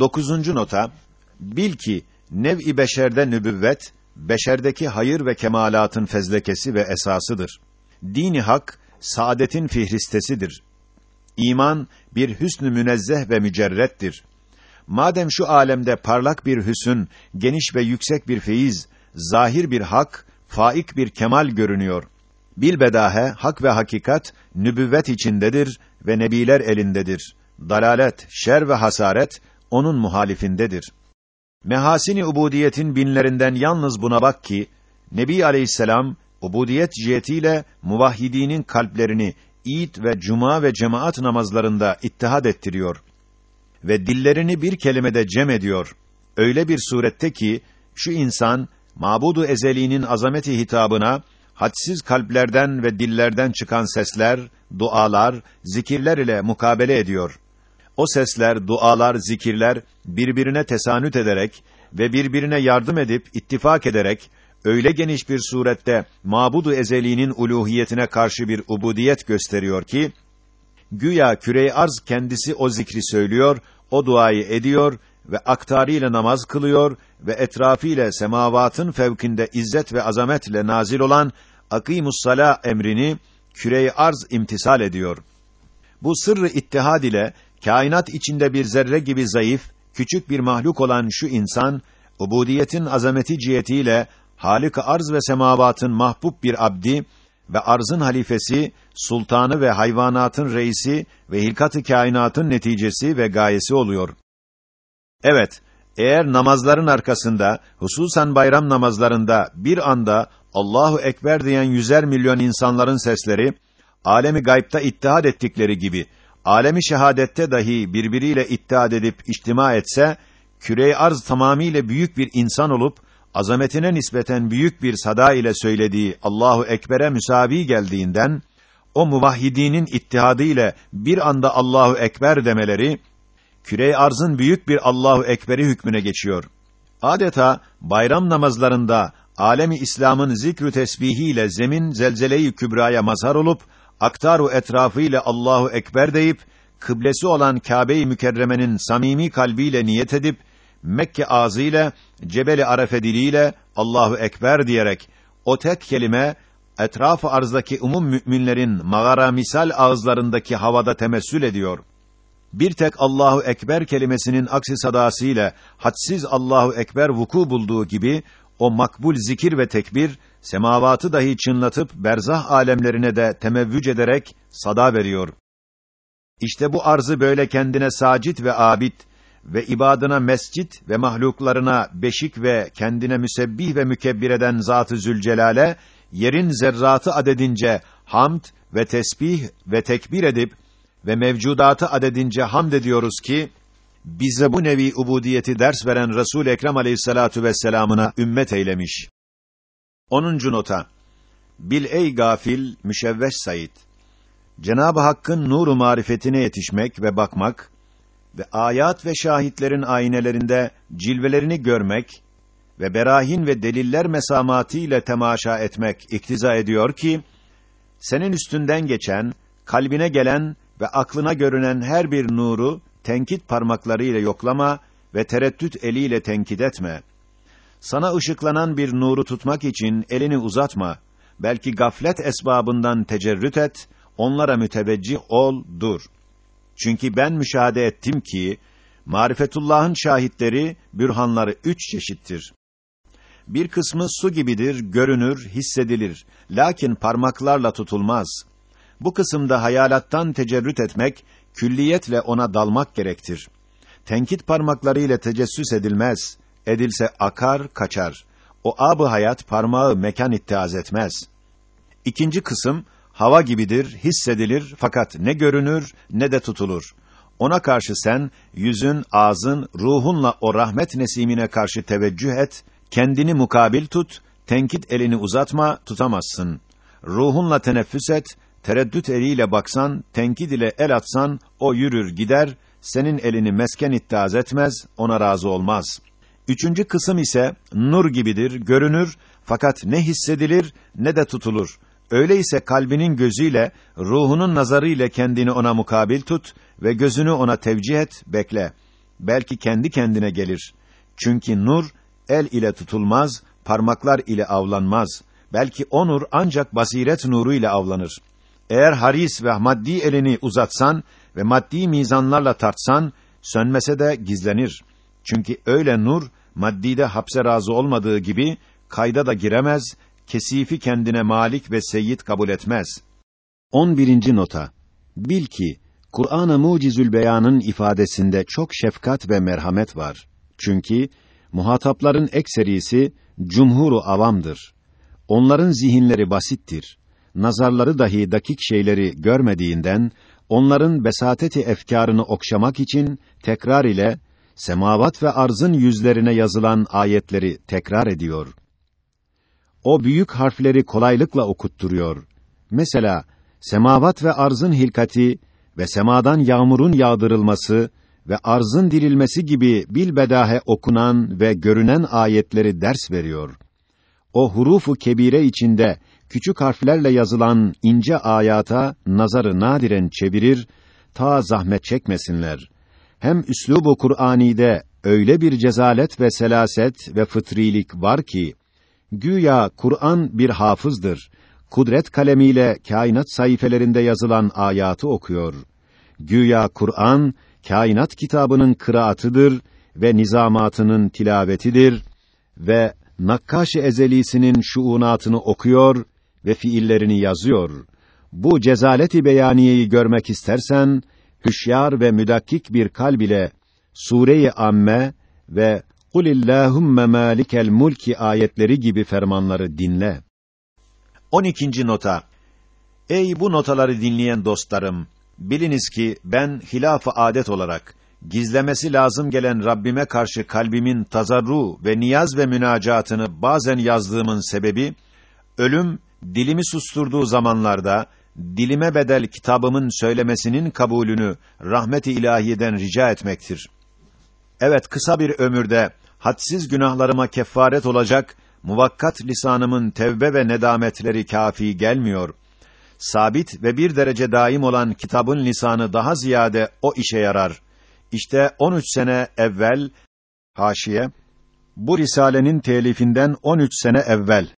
Dokuzuncu nota, bil ki, nev-i beşerde nübüvvet, beşerdeki hayır ve kemalatın fezlekesi ve esasıdır. Dini hak, saadetin fihristesidir. İman, bir hüsnü münezzeh ve mücerrettir. Madem şu alemde parlak bir hüsün, geniş ve yüksek bir feyiz, zahir bir hak, faik bir kemal görünüyor. Bilbedahe, hak ve hakikat, nübüvvet içindedir ve nebiler elindedir. Dalalet, şer ve hasaret, onun muhalifindedir. Mehasini ubudiyetin binlerinden yalnız buna bak ki, Nebi Aleyhisselam, ubudiyet cihetiyle muvahhidinin kalplerini İd ve cuma ve cemaat namazlarında ittihad ettiriyor ve dillerini bir kelimede cem ediyor. Öyle bir surette ki şu insan mabudu ezeliğinin azameti hitabına hadsiz kalplerden ve dillerden çıkan sesler, dualar, zikirler ile mukabele ediyor. O sesler, dualar, zikirler birbirine tesanüt ederek ve birbirine yardım edip ittifak ederek öyle geniş bir surette mabudu ezeliğinin uluhiyetine karşı bir ubudiyet gösteriyor ki güya kürey arz kendisi o zikri söylüyor, o duayı ediyor ve aktarıyla namaz kılıyor ve etrafıyla semavatın fevkinde izzet ve azametle nazil olan akimus sala emrini kürey arz imtisal ediyor. Bu sırrı ittihad ile kainat içinde bir zerre gibi zayıf, küçük bir mahluk olan şu insan ubudiyetin azameti cihetiyle Halik arz ve semavatın mahbub bir abdi ve arzın halifesi, sultanı ve hayvanatın reisi ve hilkat-ı kainatın neticesi ve gayesi oluyor. Evet, eğer namazların arkasında, hususan bayram namazlarında bir anda Allahu ekber diyen yüzer milyon insanların sesleri alemi gaybta ittihad ettikleri gibi alemi şehadette dahi birbiriyle ittihad edip içtima etse küre arz tamamiyle büyük bir insan olup azametine nispeten büyük bir sada ile söylediği Allahu ekber'e müsavi geldiğinden o muvahhidinin ittihadı ile bir anda Allahu ekber demeleri küre arzın büyük bir Allahu ekberi hükmüne geçiyor. Adeta bayram namazlarında alemi İslam'ın zikrü tesbihiyle zemin zelzele-i kübraya mazhar olup aktaru etrafı ile Allahu ekber deyip kıblesi olan Kâbe-i Mükerreme'nin samimi kalbiyle niyet edip Mekke ağzıyla Cebeli Arefe diliyle Allahu ekber diyerek o tek kelime etraf-ı arzdaki umum müminlerin mağara misal ağızlarındaki havada temessül ediyor. Bir tek Allahu ekber kelimesinin aksi sadasıyla hadsiz Allahu ekber vuku bulduğu gibi o makbul zikir ve tekbir semavatı dahi çınlatıp berzah alemlerine de temevvüc ederek sada veriyor. İşte bu arzı böyle kendine sacit ve abid ve ibadına mescit ve mahluklarına beşik ve kendine müsebbih ve mükebbir eden Zat-ı Zülcelal'e yerin zerratı adedince hamd ve tesbih ve tekbir edip ve mevcudatı adedince hamd ediyoruz ki bize bu nevi ubudiyeti ders veren Resul Ekrem Aleyhissalatu vesselam'ına ümmet eylemiş. 10. nota. Bil ey gafil müşevveş Said. Cenab-ı Hakk'ın nuru marifetine yetişmek ve bakmak ve ayat ve şahitlerin aynelerinde cilvelerini görmek ve berahin ve deliller mesamati ile temaşa etmek iktiza ediyor ki senin üstünden geçen, kalbine gelen ve aklına görünen her bir nuru tenkit parmaklarıyla yoklama ve tereddüt eliyle tenkit etme. Sana ışıklanan bir nuru tutmak için elini uzatma. Belki gaflet esbabından tecerrüt et, onlara müteveccih ol, dur. Çünkü ben müşahede ettim ki marifetullah'ın şahitleri, bürhanları üç çeşittir. Bir kısmı su gibidir, görünür, hissedilir. Lakin parmaklarla tutulmaz. Bu kısımda hayalattan tecerrüt etmek, külliyetle ona dalmak gerektir. Tenkit parmakları ile tecessüs edilmez. Edilse akar, kaçar. O ab hayat parmağı mekan ittiaz etmez. İkinci kısım hava gibidir, hissedilir fakat ne görünür ne de tutulur. Ona karşı sen yüzün, ağzın, ruhunla o rahmet nesimine karşı teveccüh et, kendini mukabil tut, tenkit elini uzatma, tutamazsın. Ruhunla teneffüs et, tereddüt eliyle baksan, tenkit ile el atsan, o yürür gider, senin elini mesken ittaz etmez, ona razı olmaz. Üçüncü kısım ise nur gibidir, görünür fakat ne hissedilir ne de tutulur. Öyleyse kalbinin gözüyle, ruhunun nazarıyla kendini ona mukabil tut ve gözünü ona tevcih et, bekle. belki kendi kendine gelir. Çünkü nur el ile tutulmaz, parmaklar ile avlanmaz. Belki o nur ancak basiret nuru ile avlanır. Eğer haris ve maddi elini uzatsan ve maddi mizanlarla tartsan, sönmese de gizlenir. Çünkü öyle nur, maddide hapse razı olmadığı gibi, kayda da giremez, kesifi kendine malik ve seyyid kabul etmez. 11. nota. Bil ki, Kur'an-ı Mucizül Beyan'ın ifadesinde çok şefkat ve merhamet var. Çünkü, muhatapların ekserisi, cumhuru avamdır. Onların zihinleri basittir. Nazarları dahi dakik şeyleri görmediğinden, onların besateti efkarını okşamak için tekrar ile semavat ve arzın yüzlerine yazılan ayetleri tekrar ediyor. O büyük harfleri kolaylıkla okutturuyor. Mesela semavat ve arzın hilkati ve semadan yağmurun yağdırılması ve arzın dirilmesi gibi bilbedahe okunan ve görünen ayetleri ders veriyor. O hurufu kebire içinde küçük harflerle yazılan ince ayata nazarı nadiren çevirir, ta zahmet çekmesinler. Hem üslubu Kur'ani'de öyle bir cezalet ve selaset ve fıtrilik var ki, güya Kur'an bir hafızdır. Kudret kalemiyle kainat sayfelerinde yazılan ayatı okuyor. Güya Kur'an, kainat kitabının kıraatıdır ve nizamatının tilavetidir ve Nakkaş-ı Ezelisinin şuunatını okuyor ve fiillerini yazıyor. Bu cezaleti beyaniyeyi görmek istersen, hüşyar ve müdakkik bir kalb ile Sure-i Amme ve Kulillâhumme mâlikel mulki ayetleri gibi fermanları dinle. 12. nota. Ey bu notaları dinleyen dostlarım, biliniz ki ben hilaf-ı adet olarak gizlemesi lazım gelen Rabbime karşı kalbimin tazarru ve niyaz ve münacatını bazen yazdığımın sebebi ölüm dilimi susturduğu zamanlarda dilime bedel kitabımın söylemesinin kabulünü rahmet-i ilahiyeden rica etmektir. Evet kısa bir ömürde hadsiz günahlarıma kefaret olacak muvakkat lisanımın tevbe ve nedametleri kafi gelmiyor. Sabit ve bir derece daim olan kitabın lisanı daha ziyade o işe yarar. İşte 13 sene evvel haşiye bu risalenin telifinden 13 sene evvel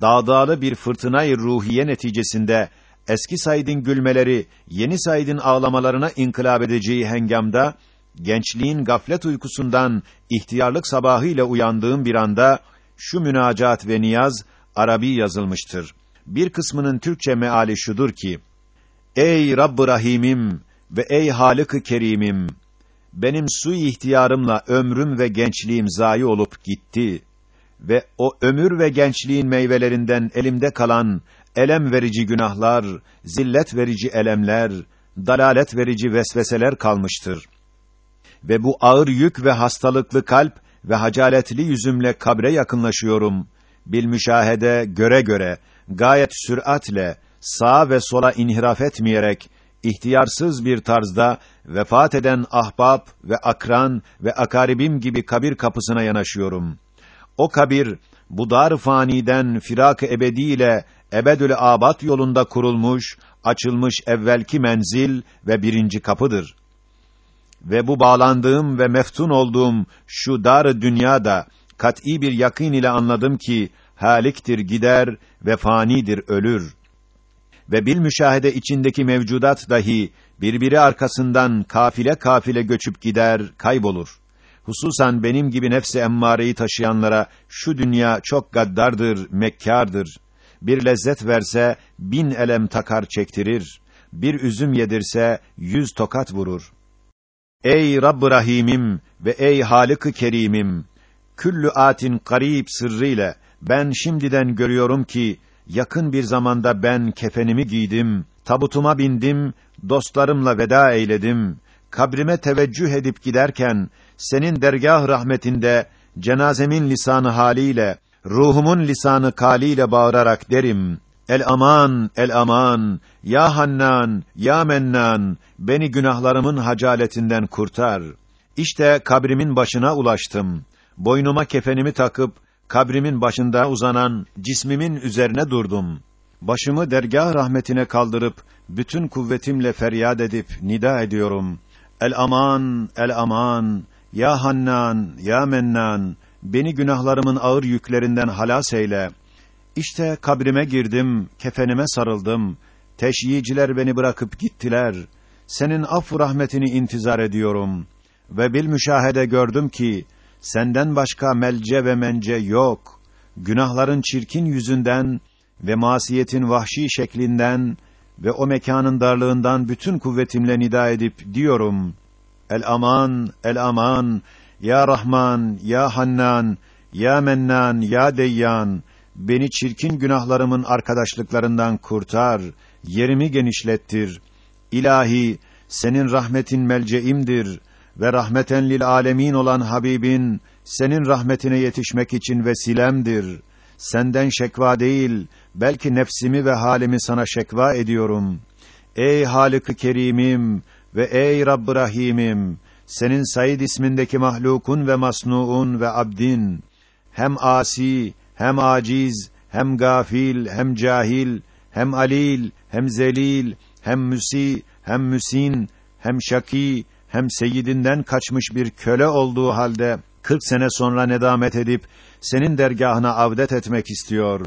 dağdağlı bir fırtınayı ruhiye neticesinde eski Said'in gülmeleri yeni Said'in ağlamalarına inkılap edeceği hengamda gençliğin gaflet uykusundan ihtiyarlık sabahıyla uyandığım bir anda şu münacat ve niyaz Arabi yazılmıştır. Bir kısmının Türkçe meali şudur ki: Ey Rabb-ı Rahimim ve ey Halık-ı Kerimim benim su ihtiyarımla ömrüm ve gençliğim zayi olup gitti ve o ömür ve gençliğin meyvelerinden elimde kalan elem verici günahlar, zillet verici elemler, dalalet verici vesveseler kalmıştır. Ve bu ağır yük ve hastalıklı kalp ve hacaletli yüzümle kabre yakınlaşıyorum. Bil müşahede göre göre gayet süratle sağa ve sola inhiraf etmeyerek ihtiyarsız bir tarzda vefat eden ahbap ve akran ve akaribim gibi kabir kapısına yanaşıyorum. O kabir bu dar faniden firak-ı ebedi ile ebedül abat yolunda kurulmuş, açılmış evvelki menzil ve birinci kapıdır. Ve bu bağlandığım ve meftun olduğum şu dar dünyada kat'î bir yakîn ile anladım ki haliktir gider ve fanidir ölür. Ve bil müşahede içindeki mevcudat dahi birbiri arkasından kafile kafile göçüp gider, kaybolur. Hususan benim gibi nefsi emmareyi taşıyanlara şu dünya çok gaddardır, mekkardır. Bir lezzet verse bin elem takar çektirir. Bir üzüm yedirse yüz tokat vurur. Ey Rabb-ı Rahimim ve ey Halık-ı Kerimim, küllü atin garip sırrıyla ben şimdiden görüyorum ki yakın bir zamanda ben kefenimi giydim, tabutuma bindim, dostlarımla veda eyledim. Kabrime teveccüh edip giderken senin dergah rahmetinde cenazemin lisanı haliyle, ruhumun lisanı kaliyle bağırarak derim: El aman, el aman, ya Hannan, ya Mennan, beni günahlarımın hacaletinden kurtar. İşte kabrimin başına ulaştım. Boynuma kefenimi takıp kabrimin başında uzanan cismimin üzerine durdum. Başımı dergah rahmetine kaldırıp bütün kuvvetimle feryat edip nida ediyorum. El aman, el aman, ya Hannan, ya Mennan, beni günahlarımın ağır yüklerinden halas eyle. İşte kabrime girdim, kefenime sarıldım. Teşyiciler beni bırakıp gittiler. Senin affı rahmetini intizar ediyorum. Ve bil müşahede gördüm ki, senden başka melce ve mence yok. Günahların çirkin yüzünden ve masiyetin vahşi şeklinden ve o mekanın darlığından bütün kuvvetimle nida edip diyorum. El aman, el aman, ya Rahman, ya Hannan, ya Mennan, ya Deyyan, beni çirkin günahlarımın arkadaşlıklarından kurtar, yerimi genişlettir. İlahi, senin rahmetin melceimdir ve rahmeten lil alemin olan Habibin, senin rahmetine yetişmek için vesilemdir. Senden şekva değil, belki nefsimi ve halimi sana şekva ediyorum. Ey Halık-ı Kerimim ve ey Rabb-ı Rahimim, senin Said ismindeki mahlukun ve masnuun ve abdin, hem asi, hem aciz, hem gafil, hem cahil, hem alil, hem zelil, hem müsi, hem müsin, hem şaki, hem seyyidinden kaçmış bir köle olduğu halde, kırk sene sonra nedamet edip, senin dergahına avdet etmek istiyor.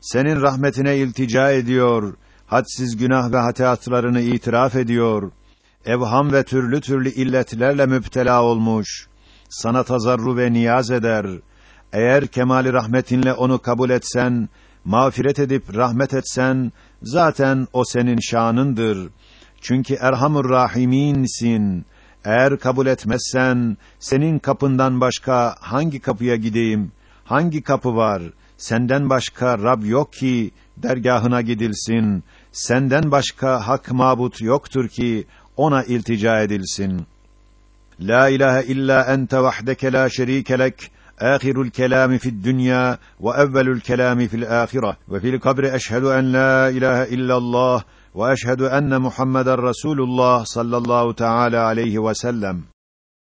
Senin rahmetine iltica ediyor. Hadsiz günah ve hataatlarını itiraf ediyor. Evham ve türlü türlü illetlerle müptela olmuş. Sana tazarru ve niyaz eder. Eğer kemali rahmetinle onu kabul etsen, mağfiret edip rahmet etsen, zaten o senin şanındır. Çünkü Erhamur Rahiminsin. Eğer kabul etmezsen, senin kapından başka hangi kapıya gideyim? Hangi kapı var? Senden başka Rab yok ki dergahına gidilsin. Senden başka hak mabut yoktur ki ona iltica edilsin. La ilahe illa ente vahdeke la şerike lek. آخر الكلام في الدنيا وأول الكلام في الآخرة وفي القبر أشهد أن لا إله إلا الله وأشهد أن محمد رسول الله صلى الله تعالى عليه وسلم